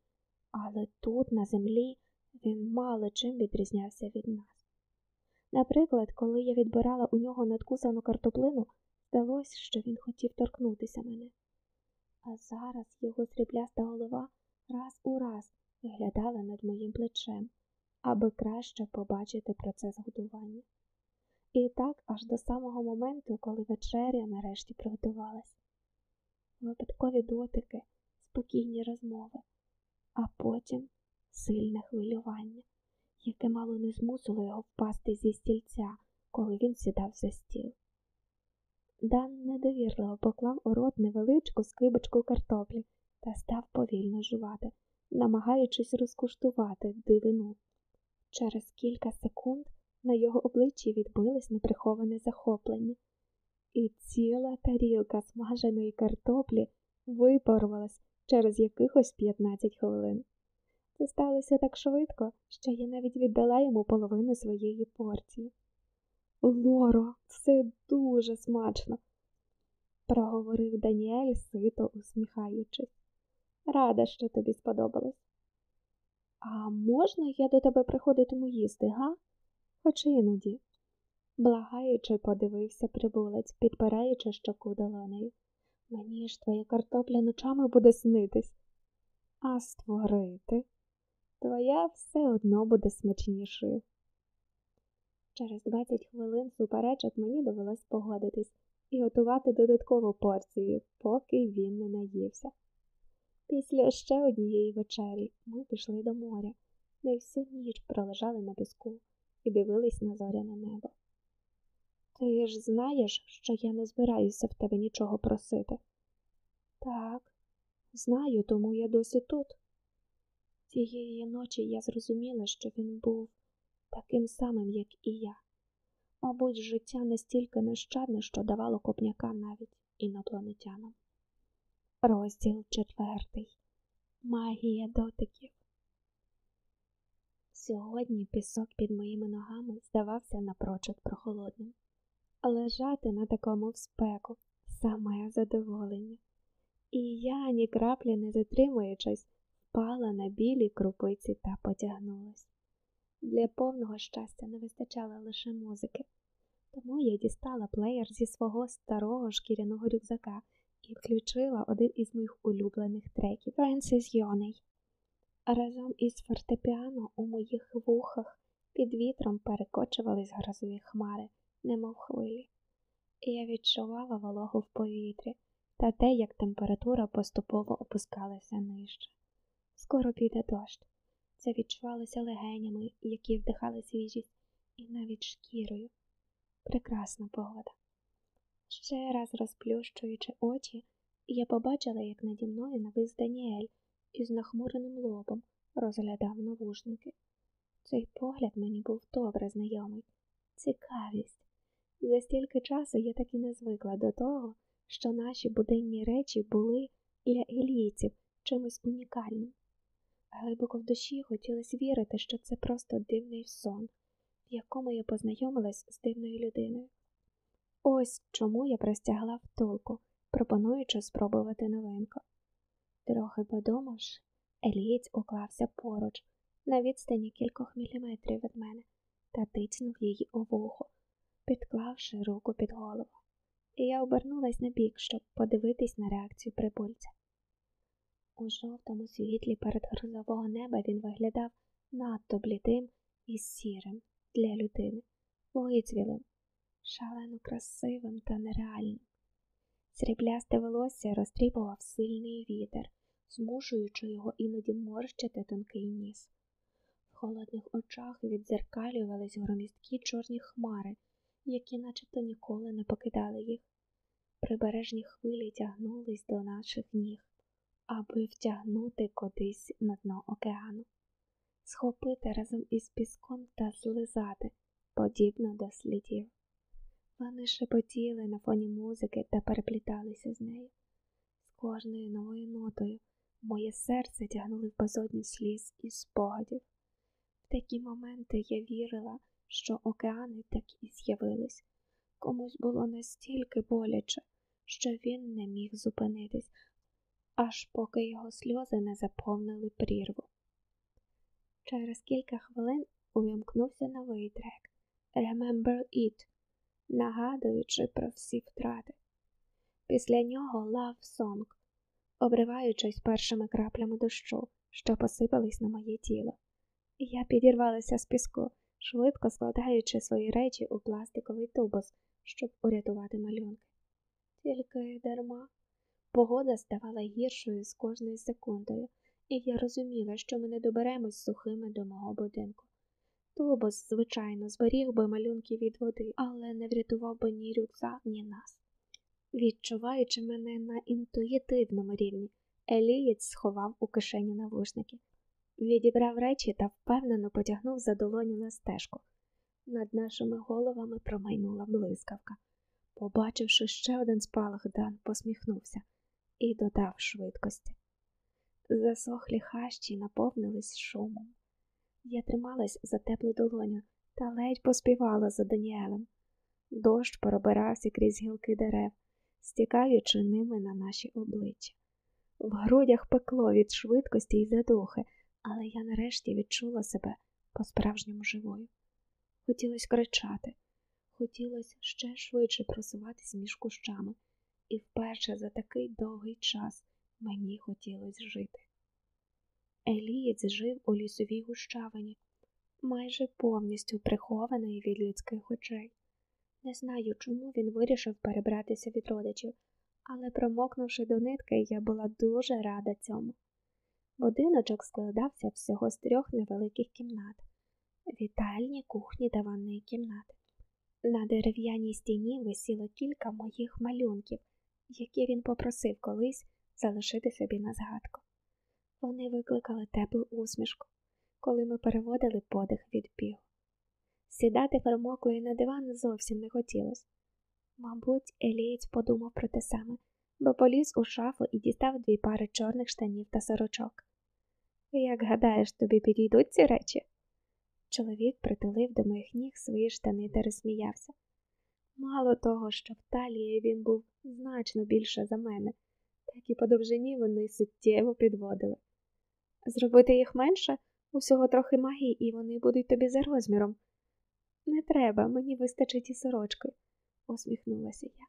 S1: але тут, на землі, він мало чим відрізнявся від нас. Наприклад, коли я відбирала у нього надкусану картоплину, здалося, що він хотів торкнутися мене. А зараз його срібляста голова раз у раз виглядала над моїм плечем, аби краще побачити процес годування. І так аж до самого моменту, коли вечеря нарешті приготувалась. Випадкові дотики, спокійні розмови, а потім сильне хвилювання, яке мало не змусило його впасти зі стільця, коли він сідав за стіл. Дан недовірливо поклав у рот невеличку скибочку картоплі та став повільно жувати, намагаючись розкуштувати дивину. Через кілька секунд на його обличчі відбилось неприховане захоплення, і ціла тарілка смаженої картоплі випарувалась через якихось 15 хвилин. Це сталося так швидко, що я навіть віддала йому половину своєї порції. Лоро, це дуже смачно, проговорив Даніель, сито усміхаючись. Рада, що тобі сподобалось. А можна я до тебе приходитиму їсти, га? Хоч іноді. Благаючи, подивився прибулець, підпираючи щоку долонею. Мені ж твоя картопля ночами буде снитись. А створити твоя все одно буде смачнішою. Через 20 хвилин суперечок мені довелось погодитись і готувати додаткову порцію, поки він не наївся. Після ще однієї вечері ми пішли до моря, де всю ніч пролежали на піску і дивились на зоряне небо. Ти ж знаєш, що я не збираюся в тебе нічого просити? Так, знаю, тому я досі тут. Цієї ночі я зрозуміла, що він був таким самим, як і я. Мабуть, життя настільки нещадне, що давало копняка навіть інопланетянам. Розділ четвертий. Магія дотиків. Сьогодні пісок під моїми ногами здавався напрочуд прохолодним. Лежати на такому в спеку саме задоволення. І я, ні краплі не затримуючись, впала на білі крупиці та потягнулась. Для повного щастя не вистачало лише музики, тому я дістала плеєр зі свого старого шкіряного рюкзака і включила один із моїх улюблених треків Френсіс Йоней. Разом із фортепіано у моїх вухах під вітром перекочувались грозові хмари, немов хвилі, і я відчувала вологу в повітрі та те, як температура поступово опускалася нижче. Скоро піде дощ. Це відчувалося легенями, які вдихали свіжість, і навіть шкірою. Прекрасна погода. Ще раз розплющуючи очі, я побачила, як наді мною навис Даніель із нахмуреним лобом розглядав навушники. Цей погляд мені був добре знайомий. Цікавість. За стільки часу я так і не звикла до того, що наші буденні речі були для елійців чимось унікальним. Глибоко в душі хотілося вірити, що це просто дивний сон, в якому я познайомилась з дивною людиною. Ось чому я простягла втулку, пропонуючи спробувати новинку. Трохи подумавши, Елієць уклався поруч, на відстані кількох міліметрів від мене, та тицнув її у вухо, підклавши руку під голову. І я обернулась на бік, щоб подивитись на реакцію прибульця. У жовтому світлі перед грозового неба він виглядав надто блідим і сірим для людини, вицвілим, шалено красивим та нереальним. Сріблясте волосся розтріпував сильний вітер, змушуючи його іноді морщити тонкий ніс. В холодних очах віддзеркалювались громісткі чорні хмари, які начебто ніколи не покидали їх. Прибережні хвилі тягнулись до наших ніг, аби втягнути кудись на дно океану, схопити разом із піском та злизати, подібно до слідів. Вони шепотіли на фоні музики та перепліталися з нею. З кожною новою нотою моє серце тягнули в безодню сліз і спогадів. В такі моменти я вірила, що океани так і з'явились, Комусь було настільки боляче, що він не міг зупинитись, аж поки його сльози не заповнили прірву. Через кілька хвилин увімкнувся новий трек Remember It, нагадуючи про всі втрати. Після нього Love Song, обриваючись першими краплями дощу, що посипались на моє тіло. Я підірвалася з піску, швидко складаючи свої речі у пластиковий тубус, щоб урятувати малюнки. Тільки дарма. Погода ставала гіршою з кожною секундою, і я розуміла, що ми не доберемось сухими до мого будинку. Тубус, звичайно, зберіг би малюнки від води, але не врятував би ні рюкзак, ні нас. Відчуваючи мене на інтуїтивному рівні, Елієць сховав у кишені навушники, відібрав речі та впевнено потягнув за долоню на стежку. Над нашими головами промайнула блискавка. Побачивши ще один спалах, Дан посміхнувся і додав швидкості. Засохлі хащі наповнились шумом. Я трималась за теплу долоню та ледь поспівала за Даніелем. Дощ пробирався крізь гілки дерев, стікаючи ними на наші обличчя. В грудях пекло від швидкості й задухи, але я нарешті відчула себе по-справжньому живою. Хотілося кричати, хотілося ще швидше просуватись між кущами, і вперше за такий довгий час мені хотілося жити. Елієць жив у лісовій гущавині, майже повністю прихований від людських очей. Не знаю, чому він вирішив перебратися від родичів, але, промокнувши до нитки, я була дуже рада цьому. Будиночок складався всього з трьох невеликих кімнат вітальні, кухні та ванної кімнати. На дерев'яній стіні висіло кілька моїх малюнків, які він попросив колись залишити собі на згадку. Вони викликали теплу усмішку, коли ми переводили подих від бігу. Сідати промоклою на диван зовсім не хотілося. Мабуть, Елієць подумав про те саме, бо поліз у шафу і дістав дві пари чорних штанів та сорочок. Як гадаєш, тобі підійдуть ці речі? Чоловік притулив до моїх ніг свої штани та розсміявся. Мало того, що в талії він був значно більше за мене, так і по довжині вони суттєво підводили. Зробити їх менше усього трохи магії, і вони будуть тобі за розміром. Не треба, мені вистачить і сорочки, усміхнулася я.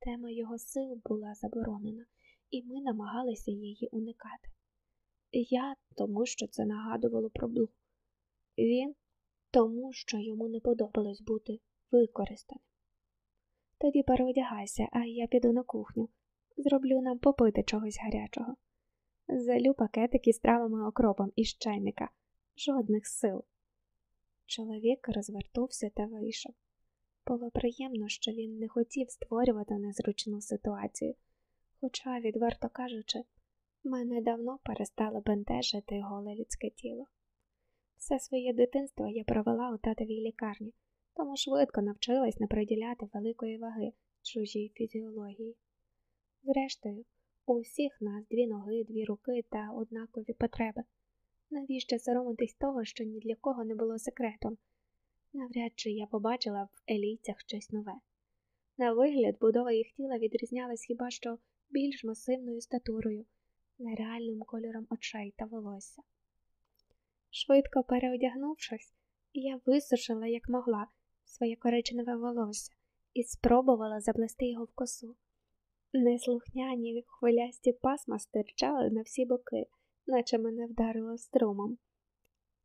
S1: Тема його сил була заборонена, і ми намагалися її уникати. Я тому, що це нагадувало про блу. Він тому, що йому не подобалось бути використаним. Тоді переодягайся, а я піду на кухню. Зроблю нам попити чогось гарячого. Залю пакетики з травами окропом із чайника. Жодних сил. Чоловік розвернувся та вийшов. Було приємно, що він не хотів створювати незручну ситуацію, хоча, відверто кажучи, мене давно перестало бентежити голе людське тіло. Все своє дитинство я провела у татовій лікарні, тому швидко навчилась не приділяти великої ваги чужій фізіології. Зрештою, у всіх нас дві ноги, дві руки та однакові потреби. Навіщо соромитись того, що ні для кого не було секретом? Навряд чи я побачила в елійцях щось нове. На вигляд, будова їх тіла відрізнялась хіба що більш масивною статурою, нереальним кольором очей та волосся. Швидко переодягнувшись, я висушила, як могла, своє коричневе волосся і спробувала заплести його в косу. Неслухняні хвилясті пасма стирчали на всі боки, наче мене вдарило струмом.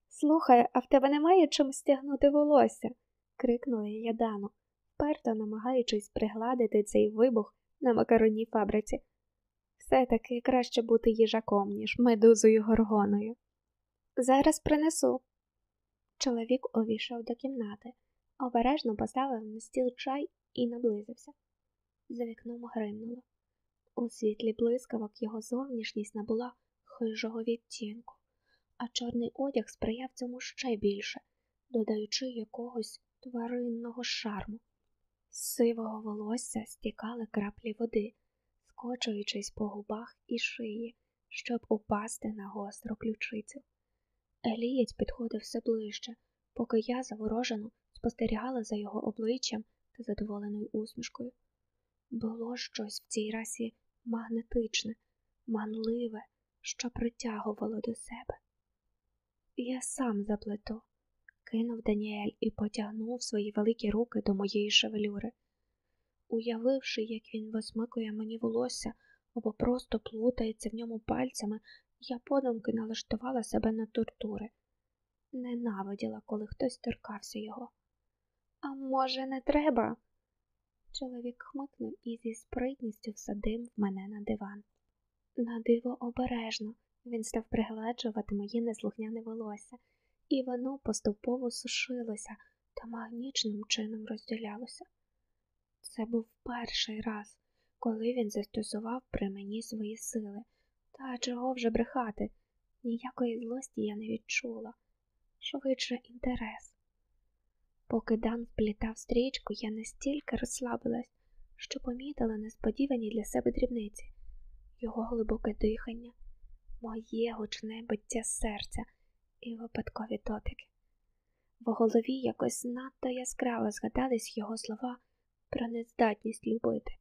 S1: Слухай, а в тебе немає чим стягнути волосся? крикнула я Дану, вперто намагаючись пригладити цей вибух на макаронній фабриці. Все таки краще бути їжаком, ніж медузою горгоною. Зараз принесу. Чоловік увійшов до кімнати, обережно поставив на стіл чай і наблизився. За вікном гримнуло. У світлі блискавок його зовнішність набула хижого відтінку, а чорний одяг сприяв цьому ще більше, додаючи якогось тваринного шарму. З сивого волосся стікали краплі води, скочуючись по губах і шиї, щоб упасти на гостру ключицю. Елієць підходив все ближче, поки я заворожено спостерігала за його обличчям та задоволеною усмішкою. Було щось в цій расі магнетичне, манливе, що притягувало до себе. Я сам заплету, кинув Даніель і потягнув свої великі руки до моєї шевелюри. Уявивши, як він висмикує мені волосся або просто плутається в ньому пальцями, я подумки налаштувала себе на тортури. Ненавиділа, коли хтось торкався його. А може, не треба? Чоловік хмикнув і зі спритністю всадив мене на диван. На диво обережно він став пригладжувати моє неслухняне волосся, і воно поступово сушилося та магнічним чином розділялося. Це був перший раз, коли він застосував при мені свої сили, та чого вже брехати, ніякої злості я не відчула, швидше інтерес. Поки Дан вплітав стрічку, я настільки розслабилась, що помітила несподівані для себе дрібниці, його глибоке дихання, моє гучне биття серця і випадкові дотики. В голові якось надто яскраво згадались його слова про нездатність любити.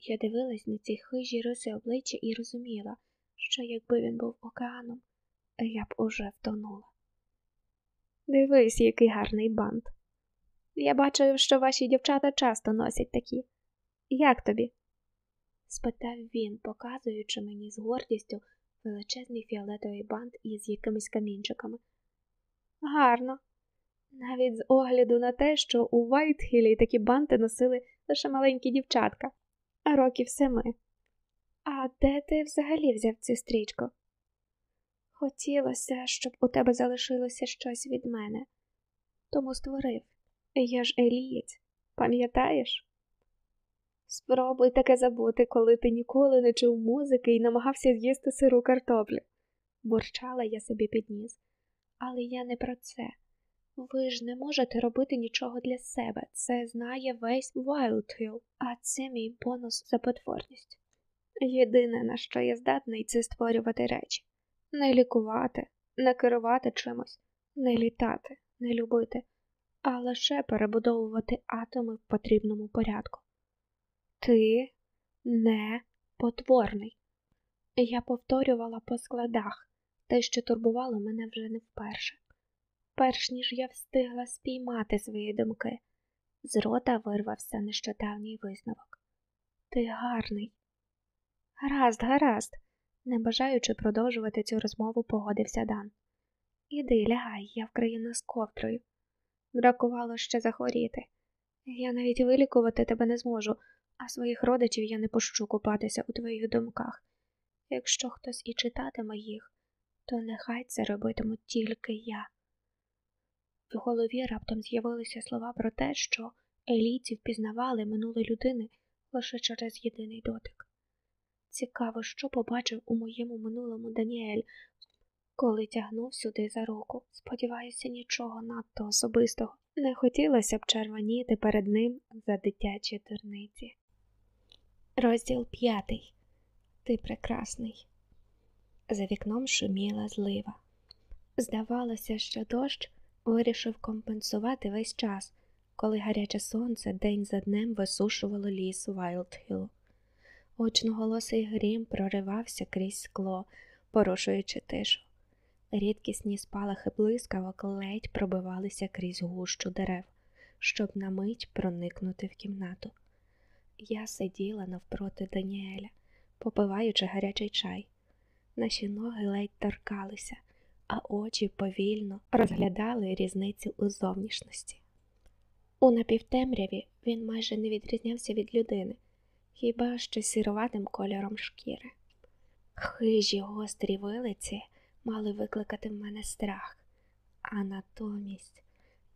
S1: Я дивилась на ці хижі риси обличчя і розуміла, що якби він був океаном, я б уже втонула. Дивись, який гарний бант. Я бачив, що ваші дівчата часто носять такі. Як тобі? спитав він, показуючи мені з гордістю величезний фіолетовий бант із якимись камінчиками. Гарно. Навіть з огляду на те, що у Вайтхілі такі банти носили лише маленькі дівчатка, а років семи. А де ти взагалі взяв цю стрічку? Хотілося, щоб у тебе залишилося щось від мене, тому створив. Я ж елієць, пам'ятаєш? Спробуй таке забути, коли ти ніколи не чув музики і намагався з'їсти сиру картоплю. Бурчала я собі підніс. Але я не про це. Ви ж не можете робити нічого для себе. Це знає весь Wildhill, а це мій бонус за потворність. Єдине, на що я здатний, це створювати речі, не лікувати, не керувати чимось, не літати, не любити, а лише перебудовувати атоми в потрібному порядку. Ти не потворний. Я повторювала по складах те, що турбувало мене вже не вперше. Перш ніж я встигла спіймати свої думки, з рота вирвався нещодавній висновок. Ти гарний. Гаразд, гаразд, не бажаючи продовжувати цю розмову, погодився Дан. Іди, лягай, я вкрию нас ковдрою. Бракувало ще захворіти. Я навіть вилікувати тебе не зможу, а своїх родичів я не пущу купатися у твоїх думках. Якщо хтось і читатиме їх, то нехай це робитиму тільки я. В голові раптом з'явилися слова про те, що елійці впізнавали минуле людини лише через єдиний дотик. Цікаво, що побачив у моєму минулому Даніель, коли тягнув сюди за руку. Сподіваюся, нічого надто особистого. Не хотілося б червоніти перед ним за дитячі дурниці. Розділ п'ятий. Ти прекрасний. За вікном шуміла злива. Здавалося, що дощ вирішив компенсувати весь час, коли гаряче сонце день за днем висушувало ліс Вайлдхілл. Очноголосий грім проривався крізь скло, порушуючи тишу. Рідкісні спалахи блискавок ледь пробивалися крізь гущу дерев, щоб на мить проникнути в кімнату. Я сиділа навпроти Даніеля, попиваючи гарячий чай. Наші ноги ледь торкалися, а очі повільно розглядали різницю у зовнішності. У напівтемряві він майже не відрізнявся від людини, хіба що сіруватим кольором шкіри. Хижі гострі вилиці мали викликати в мене страх, а натомість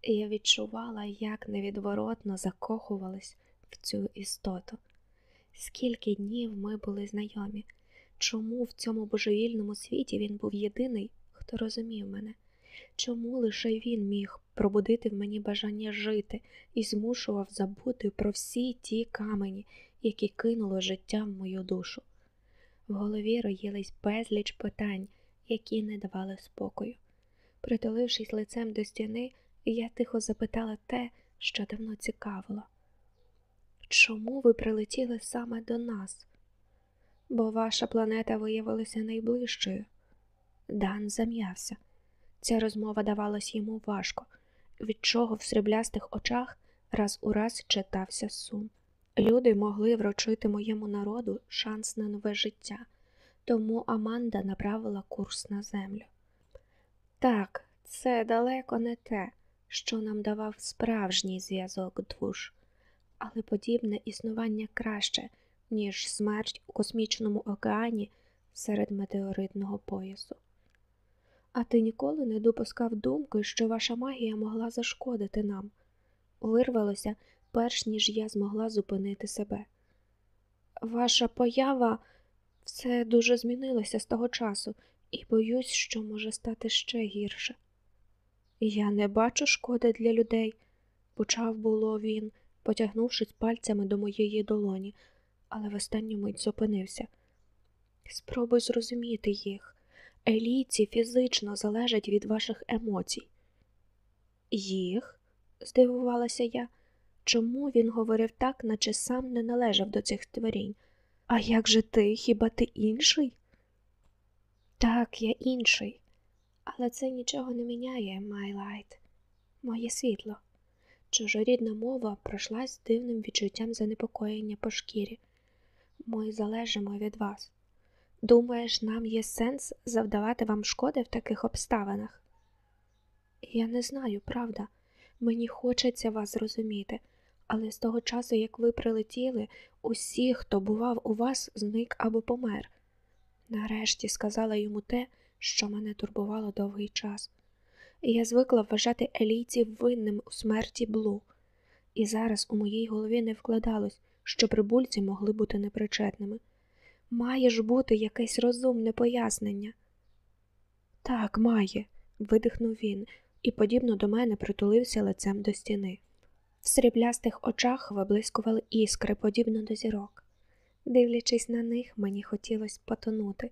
S1: я відчувала, як невідворотно закохувалась в цю істоту. Скільки днів ми були знайомі, чому в цьому божевільному світі він був єдиний, хто розумів мене, чому лише він міг пробудити в мені бажання жити і змушував забути про всі ті камені, які кинуло життя в мою душу. В голові роїлись безліч питань, які не давали спокою. Притулившись лицем до стіни, я тихо запитала те, що давно цікавило. чому ви прилетіли саме до нас? Бо ваша планета виявилася найближчою. Дан зам'явся. Ця розмова давалась йому важко, від чого в сріблястих очах раз у раз читався сум. Люди могли вручити моєму народу шанс на нове життя, тому Аманда направила курс на землю. Так, це далеко не те, що нам давав справжній зв'язок душ, але подібне існування краще, ніж смерть у космічному океані серед метеоритного поясу. А ти ніколи не допускав думки, що ваша магія могла зашкодити нам. Вирвалося, перш ніж я змогла зупинити себе. Ваша поява все дуже змінилося з того часу, і боюсь, що може стати ще гірше. Я не бачу шкоди для людей, почав було він, потягнувшись пальцями до моєї долоні, але в останню мить зупинився. Спробуй зрозуміти їх. Елійці фізично залежать від ваших емоцій. Їх? здивувалася я. Чому він говорив так, наче сам не належав до цих творінь? А як же ти, хіба ти інший? Так, я інший, але це нічого не міняє, light, моє світло. Чужорідна мова пройшла з дивним відчуттям занепокоєння по шкірі. Ми залежимо від вас. Думаєш, нам є сенс завдавати вам шкоди в таких обставинах? Я не знаю, правда. Мені хочеться вас зрозуміти, але з того часу, як ви прилетіли, усі, хто бував у вас, зник або помер. Нарешті сказала йому те, що мене турбувало довгий час. Я звикла вважати елійців винним у смерті Блу, і зараз у моїй голові не вкладалось, що прибульці могли бути непричетними. Має ж бути якесь розумне пояснення. Так, має, видихнув він і, подібно до мене, притулився лицем до стіни. В сріблястих очах виблискували іскри, подібно до зірок. Дивлячись на них, мені хотілося потонути,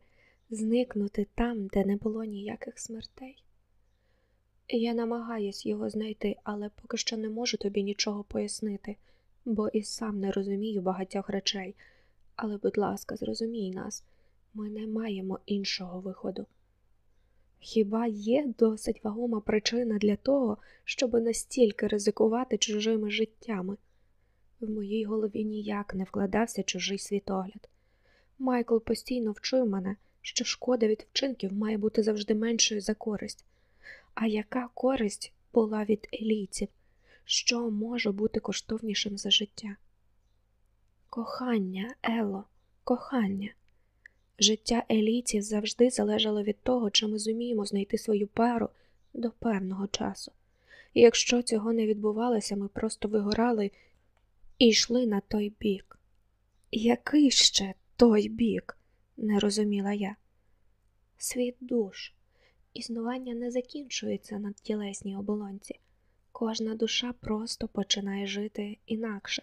S1: зникнути там, де не було ніяких смертей. Я намагаюсь його знайти, але поки що не можу тобі нічого пояснити, бо і сам не розумію багатьох речей. Але, будь ласка, зрозумій нас, ми не маємо іншого виходу. Хіба є досить вагома причина для того, щоб настільки ризикувати чужими життями? В моїй голові ніяк не вкладався чужий світогляд. Майкл постійно вчив мене, що шкода від вчинків має бути завжди меншою за користь. А яка користь була від елійців? Що може бути коштовнішим за життя? Кохання, Ело, кохання. Життя елійців завжди залежало від того, чи ми зуміємо знайти свою пару до певного часу. І якщо цього не відбувалося, ми просто вигорали і йшли на той бік. Який ще той бік? не розуміла я. Світ душ. Існування не закінчується на тілесній оболонці. Кожна душа просто починає жити інакше.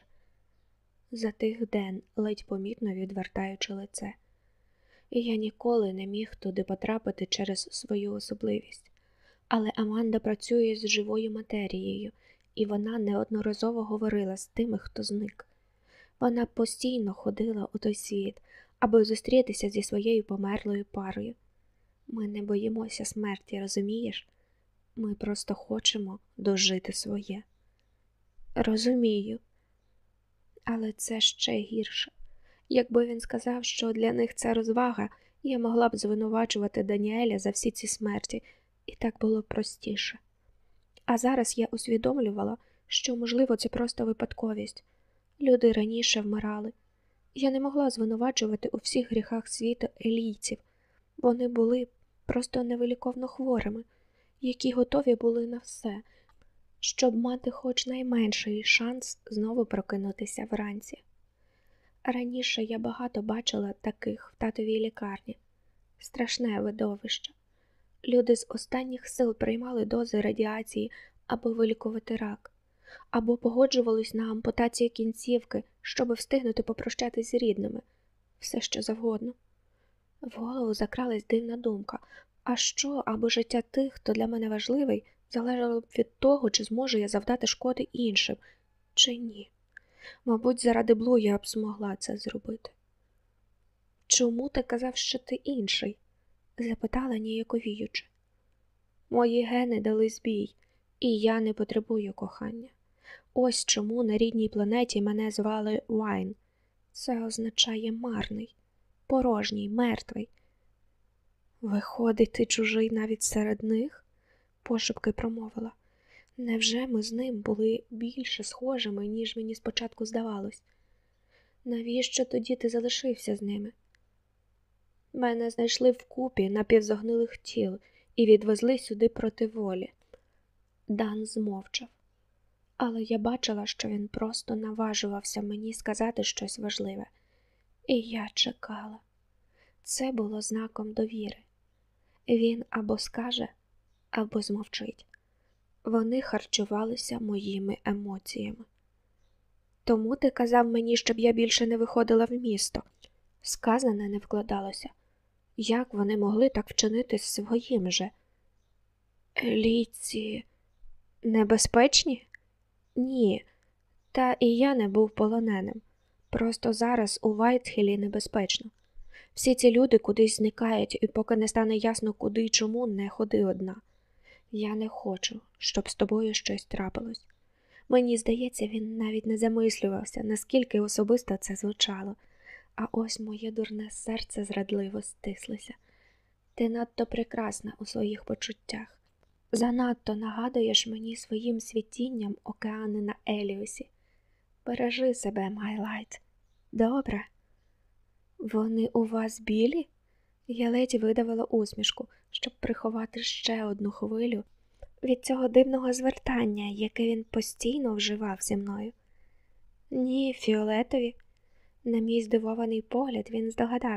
S1: За тих ден, ледь помітно відвертаючи лице. Я ніколи не міг туди потрапити через свою особливість. Але Аманда працює з живою матерією, і вона неодноразово говорила з тими, хто зник. Вона постійно ходила у той світ, аби зустрітися зі своєю померлою парою. Ми не боїмося смерті, розумієш? Ми просто хочемо дожити своє. Розумію, але це ще гірше. Якби він сказав, що для них це розвага, я могла б звинувачувати Даніеля за всі ці смерті, і так було простіше. А зараз я усвідомлювала, що, можливо, це просто випадковість. Люди раніше вмирали. Я не могла звинувачувати у всіх гріхах світу елійців. Вони були просто невиліковно хворими, які готові були на все, щоб мати хоч найменший шанс знову прокинутися вранці. Раніше я багато бачила таких в татовій лікарні страшне видовище. Люди з останніх сил приймали дози радіації або вилікувати рак, або погоджувались на ампутацію кінцівки, щоб встигнути попрощатись з рідними, все що завгодно. В голову закралась дивна думка а що, або життя тих, хто для мене важливий, залежало б від того, чи зможу я завдати шкоди іншим, чи ні. Мабуть, заради Блу я б змогла це зробити. Чому ти казав, що ти інший? запитала ніяковіючи. Мої гени дали збій, і я не потребую кохання. Ось чому на рідній планеті мене звали Вайн. Це означає марний, порожній, мертвий. Виходить, ти чужий навіть серед них? Пошепки промовила. Невже ми з ним були більше схожими, ніж мені спочатку здавалось? Навіщо тоді ти залишився з ними? Мене знайшли вкупі напівзогнилих тіл і відвезли сюди проти волі. Дан змовчав, але я бачила, що він просто наважувався мені сказати щось важливе, і я чекала. Це було знаком довіри. Він або скаже, або змовчить. Вони харчувалися моїми емоціями. Тому ти казав мені, щоб я більше не виходила в місто. Сказане не вкладалося. Як вони могли так вчинити своїм же? Ліці небезпечні? Ні, та і я не був полоненим. Просто зараз у Вайтхілі небезпечно. Всі ці люди кудись зникають, і поки не стане ясно, куди і чому, не ходи одна. Я не хочу, щоб з тобою щось трапилось. Мені здається, він навіть не замислювався, наскільки особисто це звучало, а ось моє дурне серце зрадливо стислося. Ти надто прекрасна у своїх почуттях. Занадто нагадуєш мені своїм світінням океани на Еліусі. Бережи себе, My light. Добре. Вони у вас білі? Я ледь видавила усмішку, щоб приховати ще одну хвилю від цього дивного звертання, яке він постійно вживав зі мною. Ні, фіолетові. На мій здивований погляд він здогадався.